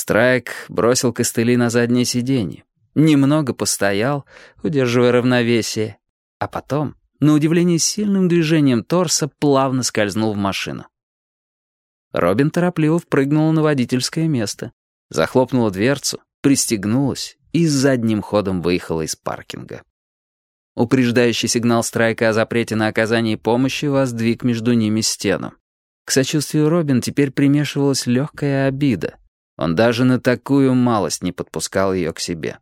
Страйк бросил костыли на заднее сиденье. Немного постоял, удерживая равновесие, а потом, на удивление сильным движением торса, плавно скользнул в машину. Робин торопливо впрыгнула на водительское место, захлопнула дверцу, пристегнулась и задним ходом выехала из паркинга. Упреждающий сигнал страйка о запрете на оказание помощи воздвиг между ними стену. К сочувствию Робин теперь примешивалась легкая обида. Он даже на такую малость не подпускал ее к себе.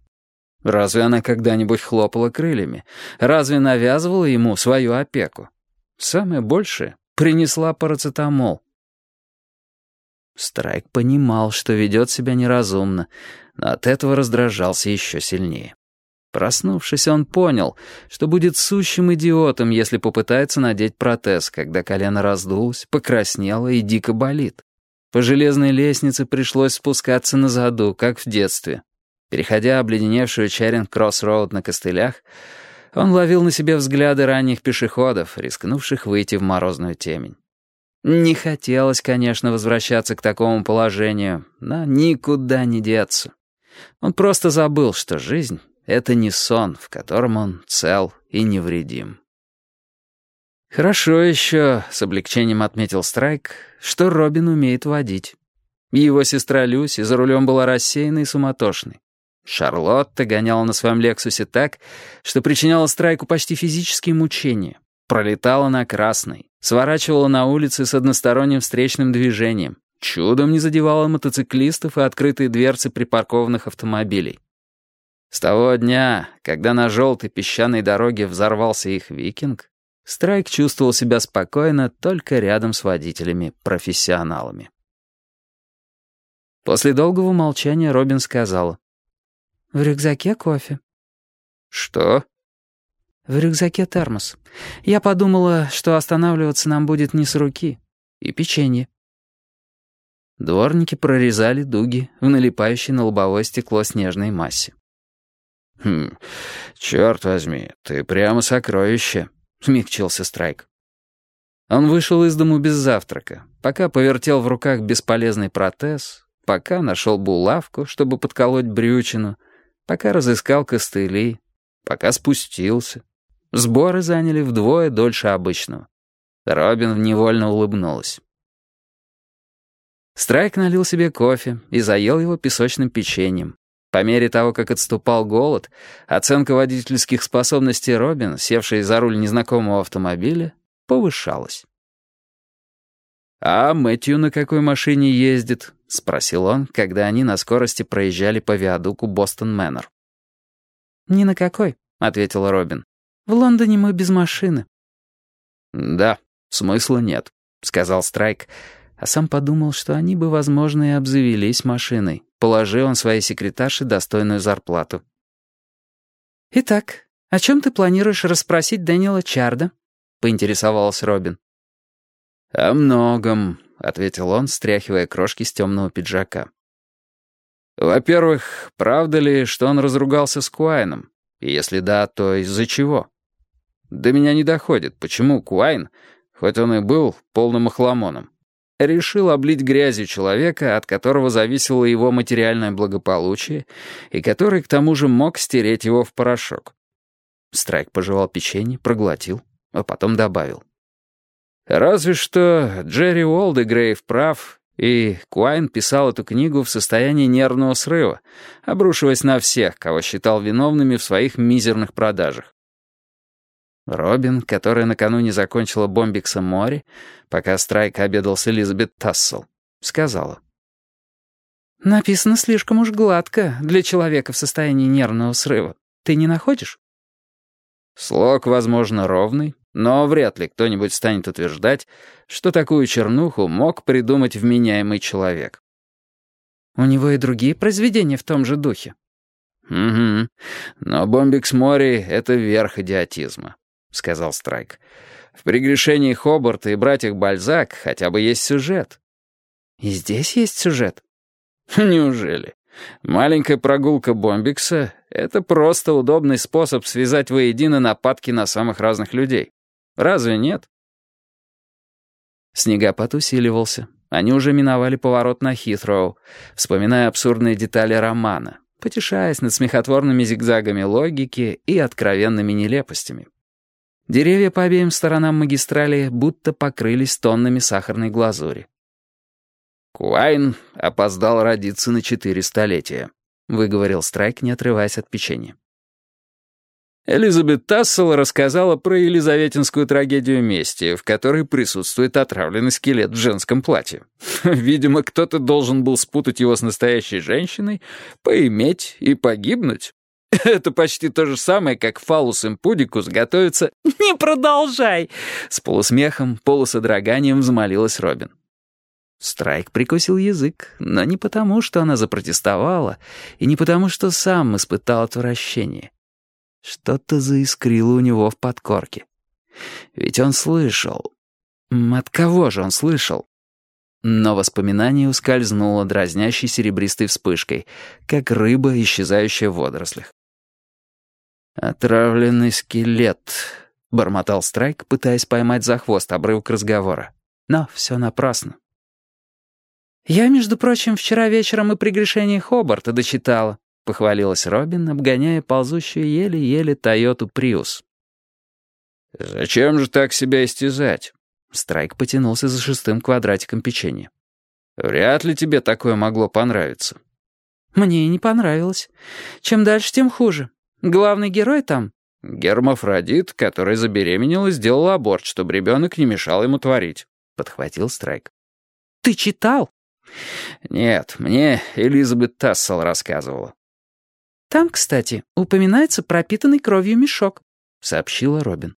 Разве она когда-нибудь хлопала крыльями? Разве навязывала ему свою опеку? Самое большее — принесла парацетамол. Страйк понимал, что ведет себя неразумно, но от этого раздражался еще сильнее. Проснувшись, он понял, что будет сущим идиотом, если попытается надеть протез, когда колено раздулось, покраснело и дико болит. По железной лестнице пришлось спускаться на заду, как в детстве. Переходя обледеневшую Черинг-Кросс-Роуд на костылях, он ловил на себе взгляды ранних пешеходов, рискнувших выйти в морозную темень. Не хотелось, конечно, возвращаться к такому положению, но никуда не деться. Он просто забыл, что жизнь — это не сон, в котором он цел и невредим. «Хорошо еще», — с облегчением отметил Страйк, что Робин умеет водить. Его сестра Люси за рулем была рассеянной и суматошной. Шарлотта гоняла на своем «Лексусе» так, что причиняла Страйку почти физические мучения. Пролетала на красной, сворачивала на улице с односторонним встречным движением, чудом не задевала мотоциклистов и открытые дверцы припаркованных автомобилей. С того дня, когда на желтой песчаной дороге взорвался их викинг, Страйк чувствовал себя спокойно только рядом с водителями-профессионалами. После долгого молчания Робин сказала. «В рюкзаке кофе». «Что?» «В рюкзаке термос. Я подумала, что останавливаться нам будет не с руки. И печенье». Дворники прорезали дуги в налипающей на лобовое стекло снежной массе. «Хм, черт возьми, ты прямо сокровище», — смягчился Страйк. Он вышел из дому без завтрака, пока повертел в руках бесполезный протез, пока нашел булавку, чтобы подколоть брючину, пока разыскал костыли, пока спустился. Сборы заняли вдвое дольше обычного. Робин невольно улыбнулась. Страйк налил себе кофе и заел его песочным печеньем. По мере того, как отступал голод, оценка водительских способностей Робин, севшей за руль незнакомого автомобиля, повышалась. «А Мэтью на какой машине ездит?» — спросил он, когда они на скорости проезжали по виадуку Бостон-Мэннер. «Ни на какой», — ответила Робин. «В Лондоне мы без машины». «Да, смысла нет», — сказал Страйк, а сам подумал, что они бы, возможно, и обзавелись машиной, положил он своей секретарше достойную зарплату. «Итак, о чем ты планируешь расспросить Дэниела Чарда?» — поинтересовалась Робин. «О многом», — ответил он, стряхивая крошки с темного пиджака. «Во-первых, правда ли, что он разругался с Куайном? И если да, то из-за чего? До меня не доходит, почему Куайн, хоть он и был полным охламоном, решил облить грязью человека, от которого зависело его материальное благополучие, и который, к тому же, мог стереть его в порошок. Страйк пожевал печенье, проглотил, а потом добавил. Разве что Джерри Уолдегрейв прав, и Куайн писал эту книгу в состоянии нервного срыва, обрушиваясь на всех, кого считал виновными в своих мизерных продажах. Робин, которая накануне закончила бомбикса Мори, пока Страйк обедал с Элизабет Тассел, сказала. «Написано слишком уж гладко для человека в состоянии нервного срыва. Ты не находишь?» Слог, возможно, ровный, но вряд ли кто-нибудь станет утверждать, что такую чернуху мог придумать вменяемый человек. У него и другие произведения в том же духе. «Угу. Но бомбикс Мори — это верх идиотизма. — сказал Страйк. «В прегрешении Хобарта и братьях Бальзак хотя бы есть сюжет». «И здесь есть сюжет?» «Неужели? Маленькая прогулка Бомбикса — это просто удобный способ связать воедино нападки на самых разных людей. Разве нет?» Снегопад усиливался. Они уже миновали поворот на Хитроу, вспоминая абсурдные детали романа, потешаясь над смехотворными зигзагами логики и откровенными нелепостями. Деревья по обеим сторонам магистрали будто покрылись тоннами сахарной глазури. «Куайн опоздал родиться на четыре столетия», — выговорил Страйк, не отрываясь от печенья. Элизабет Тассел рассказала про елизаветинскую трагедию мести, в которой присутствует отравленный скелет в женском платье. Видимо, кто-то должен был спутать его с настоящей женщиной, поиметь и погибнуть. Это почти то же самое, как фалус импудикус готовится... «Не продолжай!» С полусмехом, полусодроганием взмолилась Робин. Страйк прикусил язык, но не потому, что она запротестовала, и не потому, что сам испытал отвращение. Что-то заискрило у него в подкорке. Ведь он слышал. От кого же он слышал? Но воспоминание ускользнуло дразнящей серебристой вспышкой, как рыба, исчезающая в водорослях. «Отравленный скелет», — бормотал Страйк, пытаясь поймать за хвост обрывок разговора. Но все напрасно. «Я, между прочим, вчера вечером и прегрешение Хобарта дочитала», похвалилась Робин, обгоняя ползущую еле-еле Тойоту Приус. «Зачем же так себя истязать?» Страйк потянулся за шестым квадратиком печенья. «Вряд ли тебе такое могло понравиться». «Мне и не понравилось. Чем дальше, тем хуже. Главный герой там...» «Гермафродит, который забеременел и сделал аборт, чтобы ребенок не мешал ему творить», — подхватил Страйк. «Ты читал?» «Нет, мне Элизабет Тассел рассказывала». «Там, кстати, упоминается пропитанный кровью мешок», — сообщила Робин.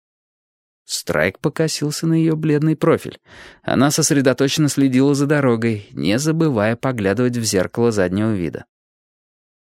Страйк покосился на ее бледный профиль. Она сосредоточенно следила за дорогой, не забывая поглядывать в зеркало заднего вида.